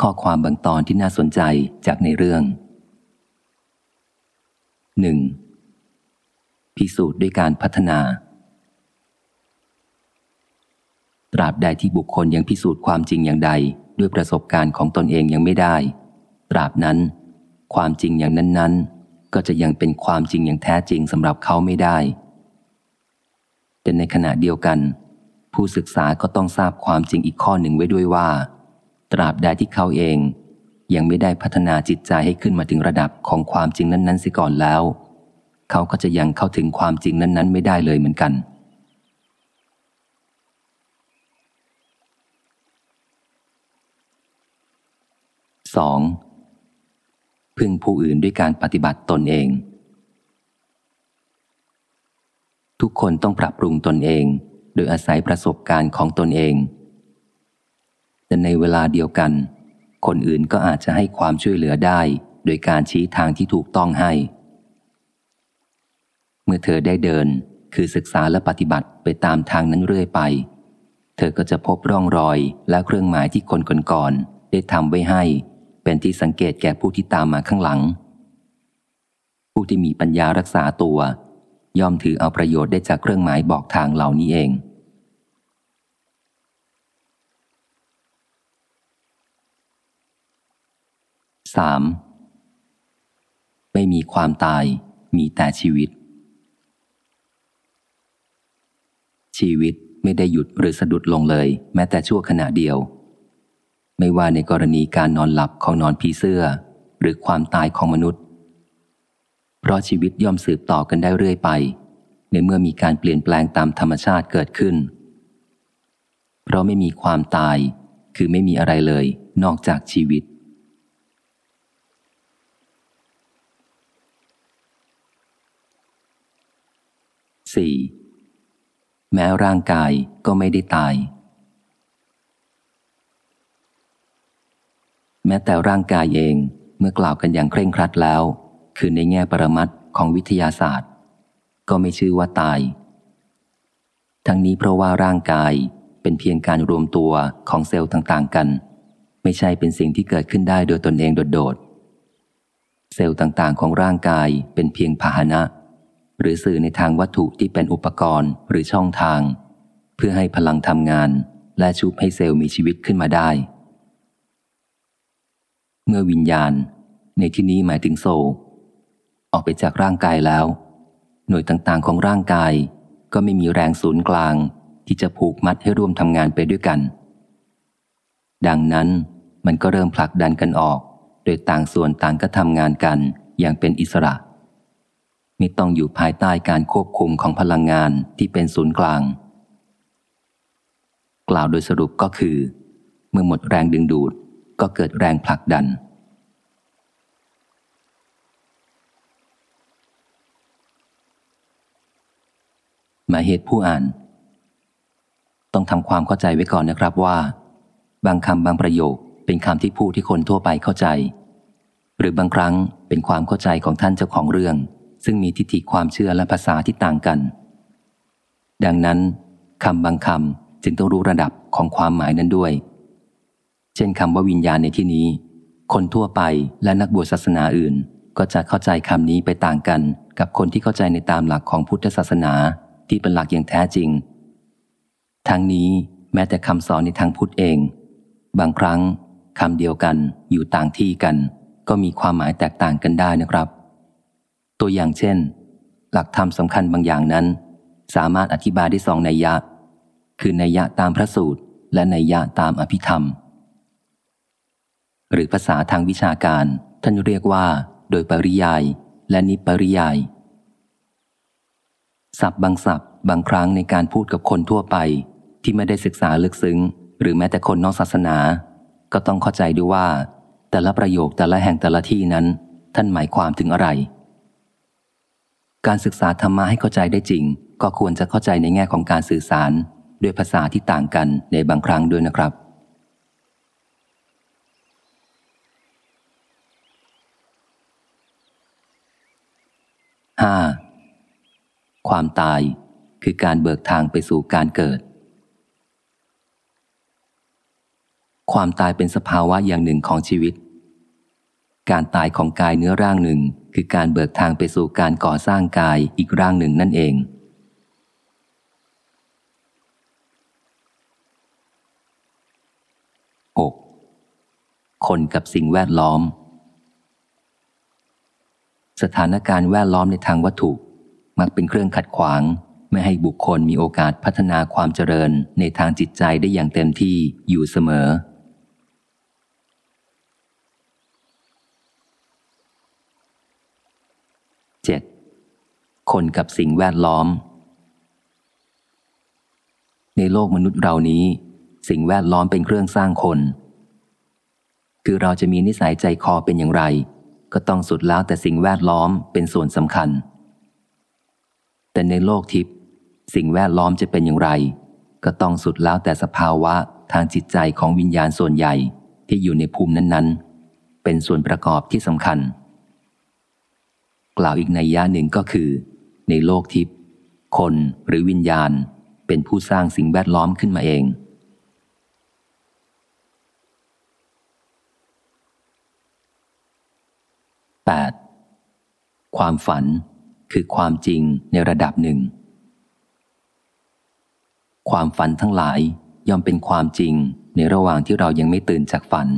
ข้อความบางตอนที่น่าสนใจจากในเรื่อง 1. พิสูจน์ด้วยการพัฒนา ตราบใดที่บุคคลยังพิสูจน์ความจริงอย่างใดด้วยประสบการณ์ของตนเองยังไม่ได้ ตราบนั้น ความจริงอย่างนั้น ๆ ก็จะยังเป็นความจริงอย่างแท้จริงสำหรับเขาไม่ได้แต่ในขณะเดียวกัน ผู้ศึกษาก็ต้องทราบความจริงอีกข้อหนึ่งไว้ด้วยว่า ตราบใดที่เขาเอง ยังไม่ได้พัฒนาจิตใจให้ขึ้นมาถึงระดับของความจริงนั้นๆเสียก่อนแล้ว เขาก็จะยังเข้าถึงความจริงนั้น ๆ ไม่ได้เลยเหมือนกัน 2. พึ่งผู้อื่นด้วยการปฏิบัติตนเอง ทุกคนต้องปรับปรุงตนเอง โดยอาศัยประสบการณ์ของตนเอง แต่ในเวลาเดียวกัน คนอื่นก็อาจจะให้ความช่วยเหลือได้ โดยการชี้ทางที่ถูกต้องให้ เมื่อเธอได้เดินคือศึกษาและปฏิบัติไปตามทางนั้นเรื่อยไป เธอก็จะพบร่องรอยและเครื่องหมายที่คนก่อนๆได้ทำไว้ให้ เป็นที่สังเกตแก่ผู้ที่ตามมาข้างหลัง ผู้ที่มีปัญญารักษาตัว ย่อมถือเอาประโยชน์ได้จากเครื่องหมายบอกทางเหล่านี้เอง 3. ไม่มีความตายมีแต่ชีวิต ชีวิตไม่ได้หยุดหรือสะดุดลงเลย แม้แต่ชั่วขณะเดียว ไม่ว่าในกรณีการนอนหลับของนอนผีเสื้อ หรือความตายของมนุษย์ เพราะชีวิตย่อมสืบต่อกันได้เรื่อยไป ในเมื่อมีการเปลี่ยนแปลงตามธรรมชาติเกิดขึ้น เพราะไม่มีความตายคือไม่มีอะไรเลย นอกจากชีวิต 4. แม้ร่างกายก็ไม่ได้ตาย แม้แต่ร่างกายเองเมื่อกล่าวกันอย่างเคร่งครัดแล้ว คือในแง่ปรมัตของวิทยาศาสตร์ ก็ไม่ชื่อว่าตาย ทั้งนี้เพราะว่าร่างกายเป็นเพียงการรวมตัวของเซลล์ต่างๆกัน ไม่ใช่เป็นสิ่งที่เกิดขึ้นได้โดยตนเองโดดๆเซลล์ต่างๆ ของร่างกายเป็นเพียงพาหนะ หรือสื่อในทางวัตถุที่เป็นอุปกรณ์หรือช่องทาง เพื่อให้พลังทำงาน และชุบให้เซลล์มีชีวิตขึ้นมาได้ เมื่อวิญญาณ ในที่นี้หมายถึงโซออกไปจากร่างกายแล้ว หน่วยต่างๆของร่างกาย ก็ไม่มีแรงศูนย์กลาง ที่จะผูกมัดให้ร่วมทำงานไปด้วยกัน ดังนั้นมันก็เริ่มผลักดันกันออก โดยต่างส่วนต่างก็ทำงานกันอย่างเป็นอิสระ ม่ต้องอยู่ภายใต้การควบคุมของพลังงานที่เป็นศูนย์กลาง กล่าวโดยสรุปก็คือ เมื่อหมดแรงดึงดูดก็เกิดแรงผลักดันมาเหตุผู้อ่าน ต้องทำความเข้าใจไว้ก่อนนะครับว่า บางคำบางประโยคเป็นคำที่ผู้ที่คนทั่วไปเข้าใจ หรือบางครั้งเป็นความเข้าใจของท่านเจ้าของเรื่อง ซึ่งมีทิฏฐิความเชื่อและภาษาที่ต่างกัน ดังนั้นคำบางคำจึงต้องรู้ระดับของความหมายนั้นด้วย เช่นคำว่าวิญญาณในที่นี้ คนทั่วไปและนักบวชศาสนาอื่น ก็จะเข้าใจคำนี้ไปต่างกัน กับคนที่เข้าใจในตามหลักของพุทธศาสนาที่เป็นหลักอย่างแท้จริง ทั้งนี้แม้แต่คำสอนในทางพุทธเอง บางครั้งคำเดียวกันอยู่ต่างที่กัน ก็มีความหมายแตกต่างกันได้นะครับ ตัวอย่างเช่น หลักธรรมสำคัญบางอย่างนั้น สามารถอธิบายได้สองนัยยะ คือนัยยะตามพระสูตร และนัยยะตามอภิธรรม หรือภาษาทางวิชาการ ท่านเรียกว่า โดยปริยายและนิปริยายศัพท์บางศัพท์บางครั้งในการพูดกับคนทั่วไป ที่ไม่ได้ศึกษาลึกซึ้ง หรือแม้แต่คนนอกศาสนา ก็ต้องเข้าใจด้วยว่า แต่ละประโยคแต่ละแห่งแต่ละที่นั้น ท่านหมายความถึงอะไร การศึกษาธรรมะให้เข้าใจได้จริง ก็ควรจะเข้าใจในแง่ของการสื่อสาร ด้วยภาษาที่ต่างกันในบางครั้งด้วยนะครับ 5. ความตายคือการเบิกทางไปสู่การเกิด ความตายเป็นสภาวะอย่างหนึ่งของชีวิต การตายของกายเนื้อร่างหนึ่ง คือการเบิกทางไปสู่การก่อสร้างกายอีกร่างหนึ่งนั่นเอง 6. คนกับสิ่งแวดล้อม สถานการณ์แวดล้อมในทางวัตถุ มักเป็นเครื่องขัดขวาง ไม่ให้บุคคลมีโอกาสพัฒนาความเจริญในทางจิตใจได้อย่างเต็มที่อยู่เสมอ 7. คนกับสิ่งแวดล้อม ในโลกมนุษย์เรานี้ สิ่งแวดล้อมเป็นเครื่องสร้างคน คือเราจะมีนิสัยใจคอเป็นอย่างไร ก็ต้องสุดแล้วแต่สิ่งแวดล้อมเป็นส่วนสำคัญ แต่ในโลกทิพย์สิ่งแวดล้อมจะเป็นอย่างไร ก็ต้องสุดแล้วแต่สภาวะทางจิตใจของวิญญาณส่วนใหญ่ที่อยู่ในภูมินั้นๆ เป็นส่วนประกอบที่สำคัญ กล่าวอีกในย่าหนึ่งก็คือ ในโลกทิพย์คนหรือวิญญาณเป็นผู้สร้างสิ่งแวดล้อมขึ้นมาเอง 8. ความฝันคือความจริงในระดับหนึ่ง ความฝันทั้งหลายย่อมเป็นความจริงในระหว่างที่เรายังไม่ตื่นจากฝัน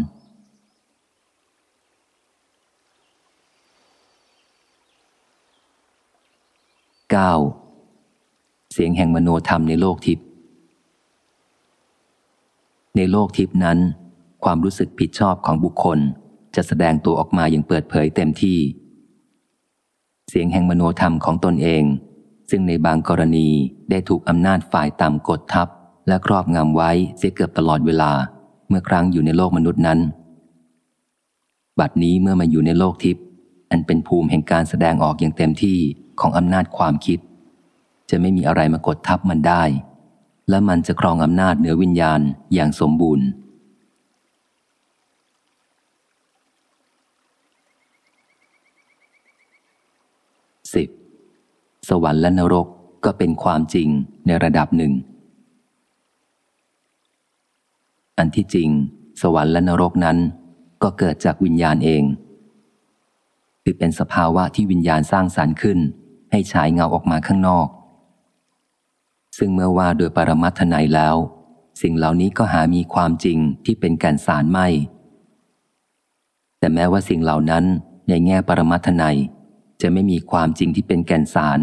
9. เสียงแห่งมโนธรรมในโลกทิพย์ในโลกทิพย์นั้น ความรู้สึกผิดชอบของบุคคลจะแสดงตัวออกมาอย่างเปิดเผยเต็มที่ เสียงแห่งมโนธรรมของตนเอง ซึ่งในบางกรณีได้ถูกอำนาจฝ่ายต่ำกดทับ และครอบงำไว้เสียเกือบตลอดเวลาเมื่อครั้งอยู่ในโลกมนุษย์นั้น บัดนี้เมื่อมาอยู่ในโลกทิพย์ อันเป็นภูมิแห่งการแสดงออกอย่างเต็มที่ของอำนาจความคิด จะไม่มีอะไรมากดทับมันได้ และมันจะครองอำนาจเหนือวิญญาณอย่างสมบูรณ์ 10. สวรรค์และนรกก็เป็นความจริงในระดับหนึ่ง อันที่จริง สวรรค์และนรกนั้น ก็เกิดจากวิญญาณเอง คือเป็นสภาวะที่วิญญาณสร้างสรรค์ขึ้น ให้ฉายเงาออกมาข้างนอก ซึ่งเมื่อว่าโดยปรมัตถนัยแล้ว สิ่งเหล่านี้ก็หามีความจริงที่เป็นแก่นสารไม่ แต่แม้ว่าสิ่งเหล่านั้นในแง่ปรมัตถนัยจะไม่มีความจริงที่เป็นแก่นสาร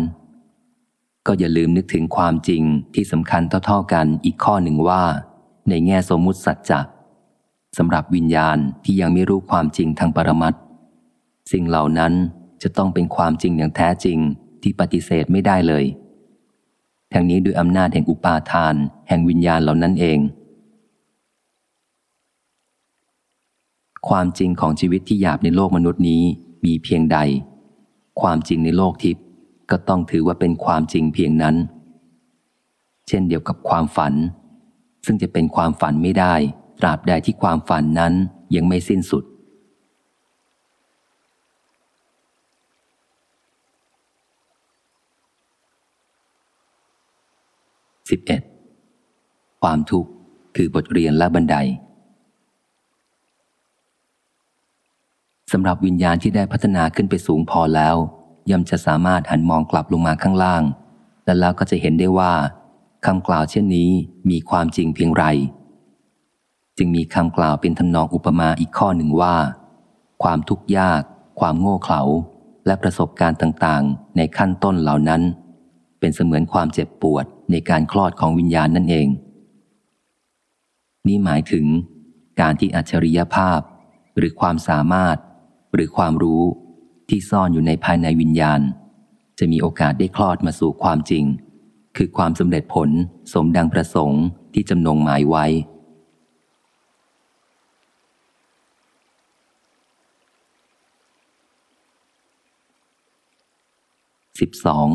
ก็อย่าลืมนึกถึงความจริงที่สำคัญเท่าๆกันอีกข้อหนึ่งว่า ในแง่สมมุติสัจจะสำหรับวิญญาณที่ยังไม่รู้ความจริงทางปรมัต สิ่งเหล่านั้นจะต้องเป็นความจริงอย่างแท้จริงที่ปฏิเสธไม่ได้เลย ทั้งนี้ด้วยอำนาจแห่งอุปาทาน แห่งวิญญาณเหล่านั้นเอง ความจริงของชีวิตที่หยาบในโลกมนุษย์นี้มีเพียงใด ความจริงในโลกทิพย์ก็ต้องถือว่าเป็นความจริงเพียงนั้น เช่นเดียวกับความฝัน ซึ่งจะเป็นความฝันไม่ได้ ตราบใดที่ความฝันนั้นยังไม่สิ้นสุด 11. ความทุกข์คือบทเรียนและบันไดสำหรับวิญญาณที่ได้พัฒนาขึ้นไปสูงพอแล้ว ย่อมจะสามารถหันมองกลับลงมาข้างล่าง และแล้วก็จะเห็นได้ว่าคำกล่าวเช่นนี้มีความจริงเพียงไร จึงมีคำกล่าวเป็นทำนองอุปมาอีกข้อหนึ่งว่า ความทุกข์ยาก ความโง่เขลาและประสบการณ์ต่างๆ ในขั้นต้นเหล่านั้น เป็นเสมือนความเจ็บปวดในการคลอดของวิญญาณนั่นเอง นี่หมายถึง การที่อัจฉริยภาพ หรือความสามารถ หรือความรู้ที่ซ่อนอยู่ในภายในวิญญาณ จะมีโอกาสได้คลอดมาสู่ความจริง คือความสำเร็จผลสมดังประสงค์ที่จำนงหมายไว้สิบสอง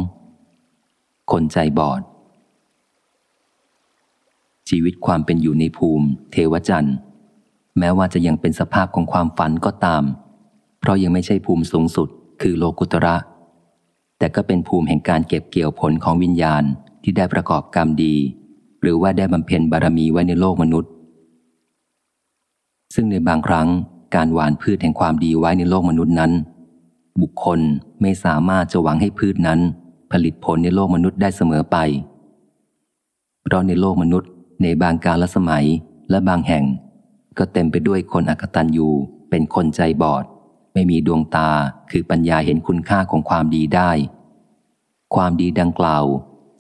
คนใจบอด ชีวิตความเป็นอยู่ในภูมิ เทวจันทร์ แม้ว่าจะยังเป็นสภาพของความฝันก็ตาม เพราะยังไม่ใช่ภูมิสูงสุด คือโลกุตระ แต่ก็เป็นภูมิแห่งการเก็บเกี่ยวผลของวิญญาณที่ได้ประกอบกรรมดี หรือว่าได้บำเพ็ญบารมีไว้ในโลกมนุษย์ ซึ่งในบางครั้งการหวานพืชแห่งความดีไว้ในโลกมนุษย์นั้น บุคคลไม่สามารถจะหวังให้พืชนั้น ผลิตผลในโลกมนุษย์ได้เสมอไป เพราะในโลกมนุษย์ในบางกาลสมัยและบางแห่ง ก็เต็มไปด้วยคนอักตันยูเป็นคนใจบอด ไม่มีดวงตาคือปัญญาเห็นคุณค่าของความดีได้ ความดีดังกล่าว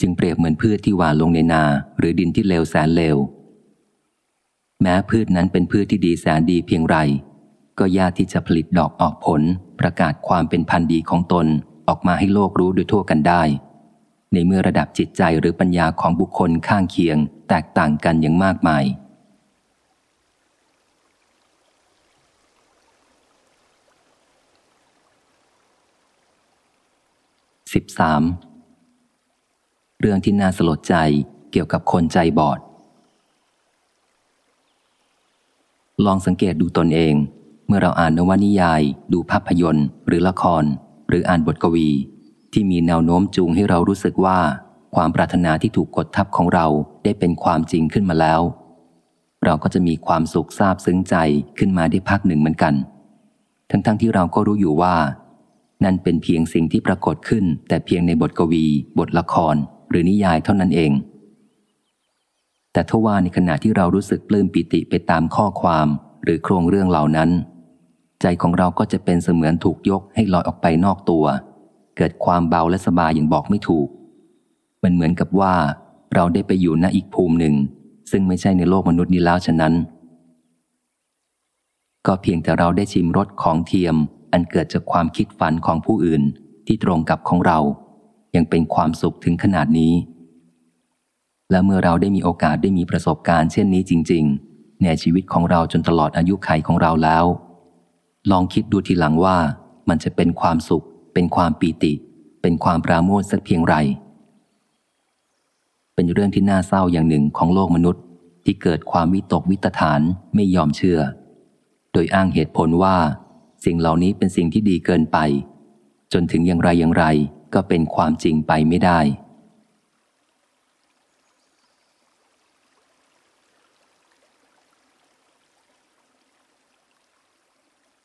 จึงเปรียบเหมือนพืชที่หว่านลงในนา หรือดินที่เลวแสนเลว แม้พืชนั้นเป็นพืชที่ดีแสนดีเพียงไร ก็ยากที่จะผลิตดอกออกผลประกาศความเป็นพันธุ์ดีของตน ออกมาให้โลกรู้โดยทั่วกันได้ ในเมื่อระดับจิตใจหรือปัญญาของบุคคลข้างเคียง แตกต่างกันอย่างมากมาย 13. เรื่องที่น่าสลดใจเกี่ยวกับคนใจบอด ลองสังเกตดูตนเอง เมื่อเราอ่านนวนิยาย ดูภาพยนตร์ หรือละคร หรืออ่านบทกวี ที่มีแนวโน้มจูงให้เรารู้สึกว่า ความปรารถนาที่ถูกกดทับของเราได้เป็นความจริงขึ้นมาแล้ว เราก็จะมีความสุขซาบซึ้งใจขึ้นมาได้พักหนึ่งเหมือนกัน ทั้งๆทที่เราก็รู้อยู่ว่า นั่นเป็นเพียงสิ่งที่ปรากฏขึ้น แต่เพียงในบทกวี บทละคร หรือนิยายเท่านั้นเอง แต่ทว่าในขณะที่เรารู้สึกปลื้มปิติไปตามข้อความหรือโครงเรื่องเหล่านั้น ใจของเราก็จะเป็นเสมือนถูกยกให้ลอยออกไปนอกตัว เกิดความเบาและสบายอย่างบอกไม่ถูก มันเหมือนกับว่าเราได้ไปอยู่ณอีกภูมิหนึ่ง ซึ่งไม่ใช่ในโลกมนุษย์นี้แล้วฉะนั้น ก็เพียงแต่เราได้ชิมรสของเทียม อันเกิดจากความคิดฝันของผู้อื่นที่ตรงกับของเรา ยังเป็นความสุขถึงขนาดนี้ และเมื่อเราได้มีโอกาสได้มีประสบการณ์เช่นนี้จริง ๆ ในชีวิตของเราจนตลอดอายุไขของเราแล้ว ลองคิดดูทีหลังว่ามันจะเป็นความสุข เป็นความปีติ เป็นความปราโมทสักเพียงไร เป็นเรื่องที่น่าเศร้าอย่างหนึ่งของโลกมนุษย์ ที่เกิดความวิตกวิตฐานไม่ยอมเชื่อ โดยอ้างเหตุผลว่า สิ่งเหล่านี้เป็นสิ่งที่ดีเกินไป จนถึงอย่างไรอย่างไรก็เป็นความจริงไปไม่ได้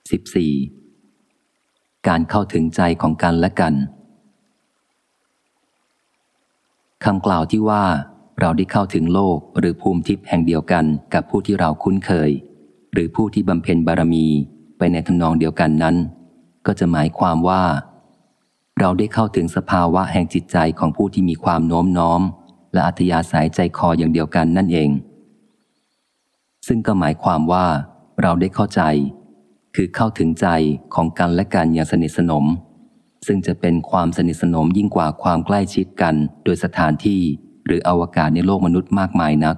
14. การเข้าถึงใจของกันและกันคำกล่าวที่ว่าเราได้เข้าถึงโลกหรือภูมิทิพย์แห่งเดียวกันกับผู้ที่เราคุ้นเคย หรือผู้ที่บำเพ็ญบารมีไปในทำนองเดียวกันนั้น ก็จะหมายความว่า เราได้เข้าถึงสภาวะแห่งจิตใจของผู้ที่มีความโน้มน้อม และอัธยาศัยใจคออย่างเดียวกันนั่นเอง ซึ่งก็หมายความว่า เราได้เข้าใจ คือเข้าถึงใจของกันและกันอย่างสนิทสนม ซึ่งจะเป็นความสนิทสนมยิ่งกว่าความใกล้ชิดกันโดยสถานที่หรืออวกาศในโลกมนุษย์มากมายนัก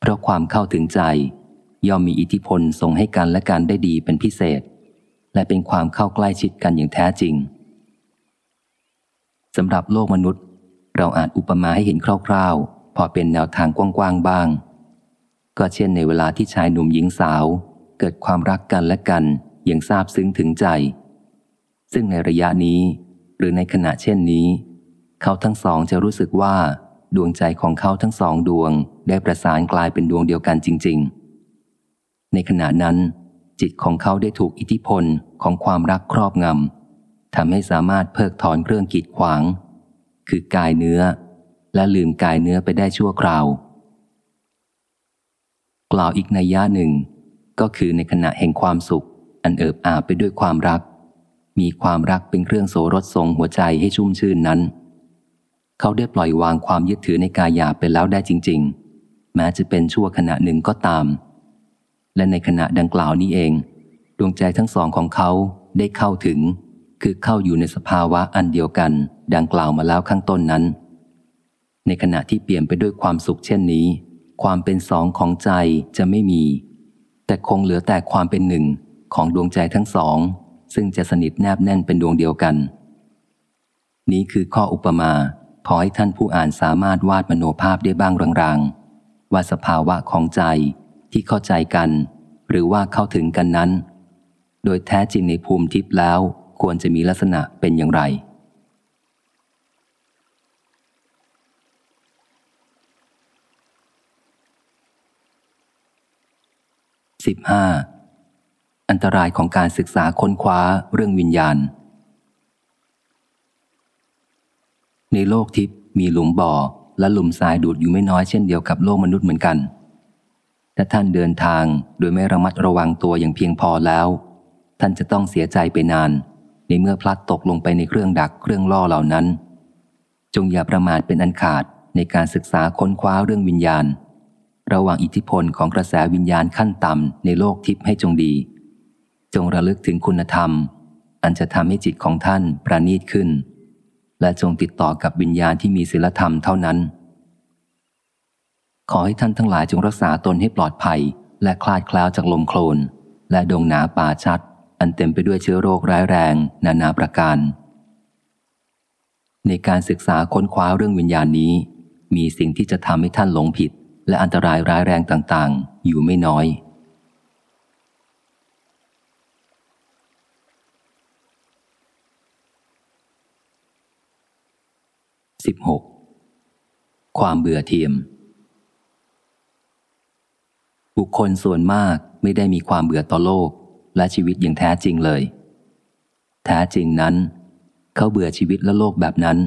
เพราะความเข้าถึงใจ ย่อมมีอิทธิพลส่งให้กันและกันได้ดีเป็นพิเศษ และเป็นความเข้าใกล้ชิดกันอย่างแท้จริงสำหรับโลกมนุษย์ เราอาจอุปมาให้เห็นคร่าวๆ พอเป็นแนวทางกว้างๆบ้าง ก็เช่นในเวลาที่ชายหนุ่มหญิงสาว กิดความรักกันและกันอย่างซาบซึ้งถึงใจ ซึ่งในระยะนี้ หรือในขณะเช่นนี้ เขาทั้งสองจะรู้สึกว่า ดวงใจของเขาทั้งสองดวงได้ประสานกลายเป็นดวงเดียวกันจริง ๆ ในขณะนั้น จิตของเขาได้ถูกอิทธิพลของความรักครอบงำทำให้สามารถเพิกถอนเครื่องกีดขวาง คือกายเนื้อ และลืมกายเนื้อไปได้ชั่วคราว กล่าวอีกในย่าหนึ่ง ก็คือในขณะแห่งความสุข อันเอิบอาบไปด้วยความรัก มีความรักเป็นเครื่องโสรสทรงหัวใจให้ชุ่มชื่นนั้น เขาได้ปล่อยวางความยึดถือในกายหยาไปแล้วได้จริง ๆ แม้จะเป็นชั่วขณะหนึ่งก็ตาม และในขณะดังกล่าวนี้เอง ดวงใจทั้งสองของเขาได้เข้าถึง คือเข้าอยู่ในสภาวะอันเดียวกัน ดังกล่าวมาแล้วข้างต้นนั้น ในขณะที่เปลี่ยนไปด้วยความสุขเช่นนี้ ความเป็นสองของใจจะไม่มี แต่คงเหลือแต่ความเป็นหนึ่งของดวงใจทั้งสอง ซึ่งจะสนิทแนบแน่นเป็นดวงเดียวกัน นี้คือข้ออุปมา พอให้ท่านผู้อ่านสามารถวาดมโนภาพได้บ้างรางๆ ว่าสภาวะของใจที่เข้าใจกัน หรือว่าเข้าถึงกันนั้น โดยแท้จริงในภูมิทิพย์แล้วควรจะมีลักษณะเป็นอย่างไร 15. อันตรายของการศึกษาค้นคว้าเรื่องวิญญาณ ในโลกทิพย์มีหลุมบ่อและหลุมทรายดูดอยู่ไม่น้อยเช่นเดียวกับโลกมนุษย์เหมือนกันถ้าท่านเดินทางโดยไม่ระมัดระวังตัวอย่างเพียงพอแล้ว ท่านจะต้องเสียใจไปนาน ในเมื่อพลัดตกลงไปในเครื่องดักเครื่องล่อเหล่านั้น จงอย่าประมาทเป็นอันขาดในการศึกษาค้นคว้าเรื่องวิญญาณ ระหว่างอิทธิพลของกระแสวิญญาณขั้นต่ำในโลกทิพย์ให้จงดี จงระลึกถึงคุณธรรม อันจะทำให้จิตของท่านประณีตขึ้น และจงติดต่อกับวิญญาณที่มีศีลธรรมเท่านั้น ขอให้ท่านทั้งหลายจงรักษาตนให้ปลอดภัย และคลาดคล้าวจากลมโคลน และดงหนาป่าชัด อันเต็มไปด้วยเชื้อโรคร้ายแรง นานาประการ ในการศึกษาค้นคว้าเรื่องวิญญาณนี้ มีสิ่งที่จะทำให้ท่านหลงผิด และอันตรายร้ายแรงต่างๆ อยู่ไม่น้อย 16. ความเบื่อเทียม บุคคลส่วนมากไม่ได้มีความเบื่อต่อโลกและชีวิตอย่างแท้จริงเลย แท้จริงนั้น เขาเบื่อชีวิตและโลกแบบนั้น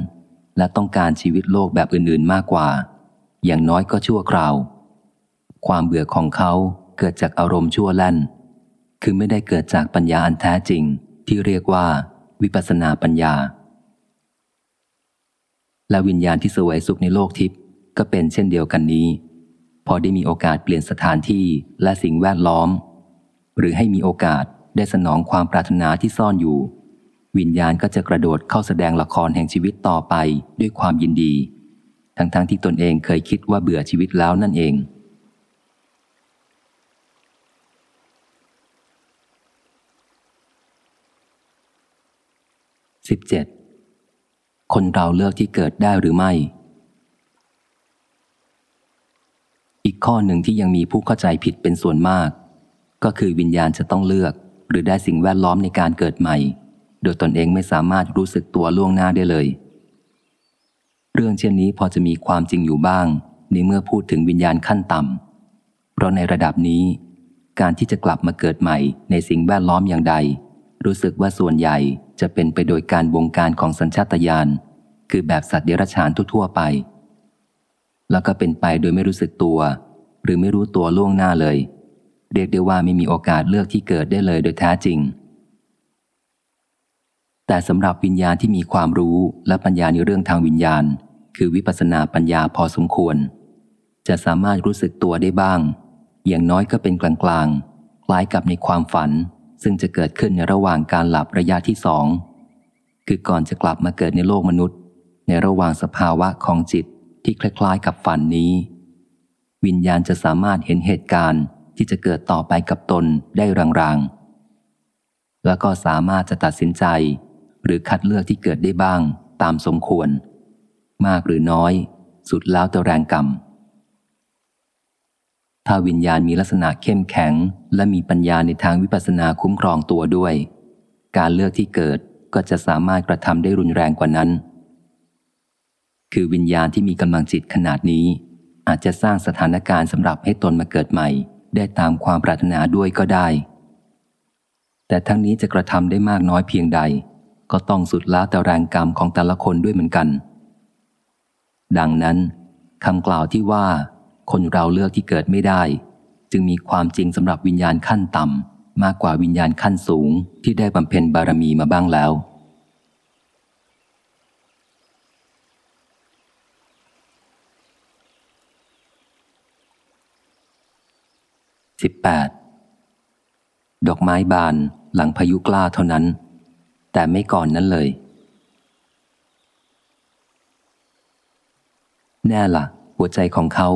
และต้องการชีวิตโลกแบบอื่นๆมากกว่า อย่างน้อยก็ชั่วคราว ความเบื่อของเขาเกิดจากอารมณ์ชั่วแล่น คือไม่ได้เกิดจากปัญญาอันแท้จริงที่เรียกว่า วิปัสนาปัญญา และวิญญาณที่สวยสุขในโลกทิพย์ก็เป็นเช่นเดียวกันนี้ พอได้มีโอกาสเปลี่ยนสถานที่และสิ่งแวดล้อม หรือให้มีโอกาสได้สนองความปรารถนาที่ซ่อนอยู่ วิญญาณก็จะกระโดดเข้าแสดงละครแห่งชีวิตต่อไปด้วยความยินดี ทั้งๆทที่ตนเองเคยคิดว่าเบื่อชีวิตแล้วนั่นเอง 17. คนเราเลือกที่เกิดได้หรือไม่ อีกข้อหนึ่งที่ยังมีผู้เข้าใจผิดเป็นส่วนมาก ก็คือวิญญาณจะต้องเลือก หรือได้สิ่งแวดล้อมในการเกิดใหม่ โดยตนเองไม่สามารถรู้สึกตัวล่วงหน้าได้เลย เรื่องเช่นนี้พอจะมีความจริงอยู่บ้าง ในเมื่อพูดถึงวิญญาณขั้นต่ำเพราะในระดับนี้ การที่จะกลับมาเกิดใหม่ในสิ่งแวดล้อมอย่างใด รู้สึกว่าส่วนใหญ่จะเป็นไปโดยการวงการของสัญชาตญาณคือแบบสัตว์เดรัจฉานทั่วๆไป แล้วก็เป็นไปโดยไม่รู้สึกตัว หรือไม่รู้ตัวล่วงหน้าเลย เรียกได้ว่าไม่มีโอกาสเลือกที่เกิดได้เลยโดยแท้จริง แต่สำหรับวิญญาณที่มีความรู้และปัญญาในเรื่องทางวิญญาณ คือวิปัสนาปัญญาพอสมควร จะสามารถรู้สึกตัวได้บ้าง อย่างน้อยก็เป็นกลางๆ คล้ายกับในความฝัน ซึ่งจะเกิดขึ้นในระหว่างการหลับระยะที่สอง คือก่อนจะกลับมาเกิดในโลกมนุษย์ ในระหว่างสภาวะของจิตที่คล้ายๆ กับฝันนี้ วิญญาณจะสามารถเห็นเหตุการณ์ที่จะเกิดต่อไปกับตนได้รางๆ แล้วก็สามารถจะตัดสินใจ หรือคัดเลือกที่เกิดได้บ้างตามสมควร มากหรือน้อย สุดแล้วแต่แรงกรรม ถ้าวิญญาณมีลักษณะเข้มแข็ง และมีปัญญาในทางวิปัสสนาคุ้มครองตัวด้วย การเลือกที่เกิดก็จะสามารถกระทำได้รุนแรงกว่านั้น คือวิญญาณที่มีกำลังจิตขนาดนี้ อาจจะสร้างสถานการณ์สำหรับให้ตนมาเกิดใหม่ ได้ตามความปรารถนาด้วยก็ได้ แต่ทั้งนี้จะกระทำได้มากน้อยเพียงใด ก็ต้องสุดละแต่แรงกรรมของแต่ละคนด้วยเหมือนกัน ดังนั้นคำกล่าวที่ว่า คนเราเลือกที่เกิดไม่ได้ จึงมีความจริงสำหรับวิญญาณขั้นต่ำมากกว่าวิญญาณขั้นสูงที่ได้บำเพ็ญบารมีมาบ้างแล้ว 18. ดอกไม้บานหลังพายุกล้าเท่านั้น แต่ไม่ก่อนนั้นเลย แน่ละ่ะ หัวใจของเขา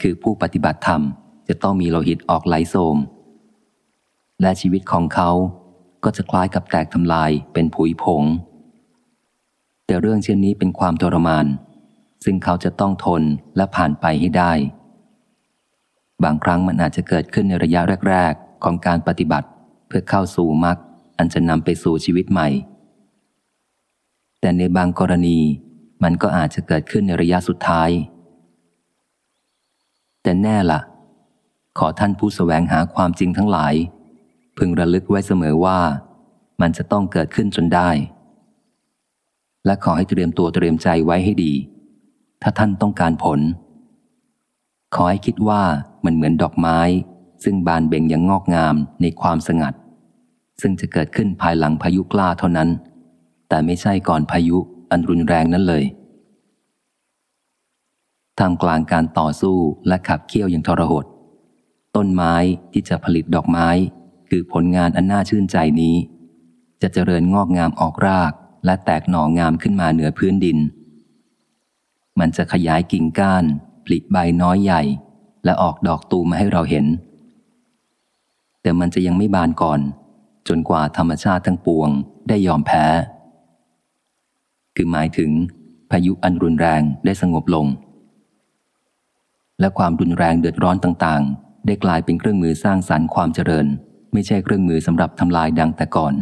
คือผู้ปฏิบัติธรรม จะต้องมีโลหิตออกไหลโสม และชีวิตของเขาก็จะคล้ายกับแตกทำลายเป็นผุยผง แต่เรื่องเช่นนี้เป็นความทรมาน ซึ่งเขาจะต้องทนและผ่านไปให้ได้ บางครั้งมันอาจจะเกิดขึ้นในระยะแรก ๆ ของการปฏิบัติเพื่อเข้าสู่มรรคอันจะนำไปสู่ชีวิตใหม่ แต่ในบางกรณี มันก็อาจจะเกิดขึ้นในระยะสุดท้าย แต่แน่ละ่ะ ขอท่านผู้สแสวงหาความจริงทั้งหลาย พึงระลึกไว้เสมอว่า มันจะต้องเกิดขึ้นจนได้ และขอให้เตรียมตัวเตรียมใจไว้ให้ดี ถ้าท่านต้องการผล ขอให้คิดว่ามันเหมือนดอกไม้ ซึ่งบานเบ่งอย่างงอกงามในความสงัด ซึ่งจะเกิดขึ้นภายหลังพายุกล้าเท่านั้น แต่ไม่ใช่ก่อนพายุ อันรุนแรงนั้นเลยท่ามกลางการต่อสู้และขับเคี่ยวอย่างทรหด ต้นไม้ที่จะผลิตดอกไม้ คือผลงานอันน่าชื่นใจนี้ จะเจริญงอกงามออกราก และแตกหน่องามขึ้นมาเหนือพื้นดิน มันจะขยายกิ่งก้านผลิใบน้อยใหญ่ และออกดอกตูมมาให้เราเห็น แต่มันจะยังไม่บานก่อน จนกว่าธรรมชาติทั้งปวงได้ยอมแพ้ คือหมายถึง พายุอันรุนแรงได้สงบลง และความรุนแรงเดือดร้อนต่างๆ ได้กลายเป็นเครื่องมือสร้างสรรค์ความเจริญ ไม่ใช่เครื่องมือสำหรับทำลายดังแต่ก่อน